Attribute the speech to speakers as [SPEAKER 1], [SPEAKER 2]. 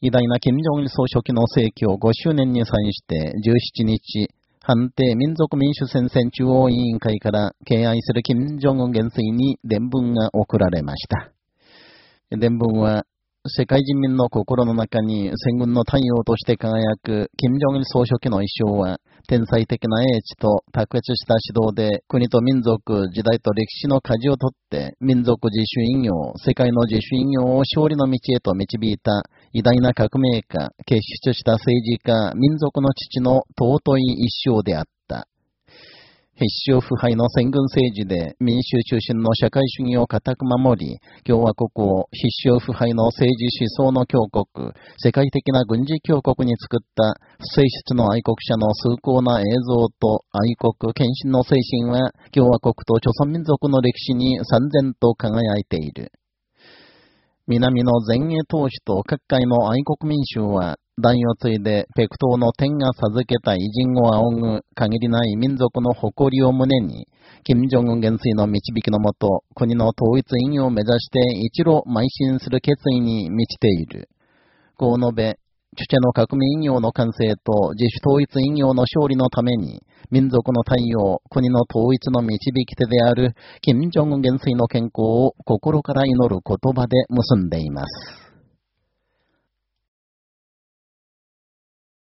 [SPEAKER 1] 偉大な金正日総書記の逝去5周年に際して17日、判定民族民主戦線中央委員会から敬愛する金正恩元帥に伝聞が送られました。伝聞は、世界人民の心の中に戦軍の太陽として輝く金正日総書記の意匠は、天才的な英知と卓越した指導で国と民族、時代と歴史の舵を取って民族自主引用、世界の自主引用を勝利の道へと導いた偉大な革命家、結出した政治家、民族の父の尊い一生であった。必勝腐敗の戦軍政治で民主中心の社会主義を固く守り、共和国を必勝腐敗の政治思想の強国、世界的な軍事強国に作った不正室の愛国者の崇高な映像と愛国献身の精神は共和国と朝鮮民族の歴史に三然と輝いている。南の前衛投手と各界の愛国民衆は、弾を継いで、ペクトの天が授けた偉人を仰ぐ限りない民族の誇りを胸に、金正恩元帥の導きのもと、国の統一意義を目指して一路邁進する決意に満ちている。こう述べ、チュチェの革命引用の完成と自主統一引用の勝利のために、民族の太陽、国の統一の導き手である、金正恩元帥の健康を心から祈る言葉で結んでいます。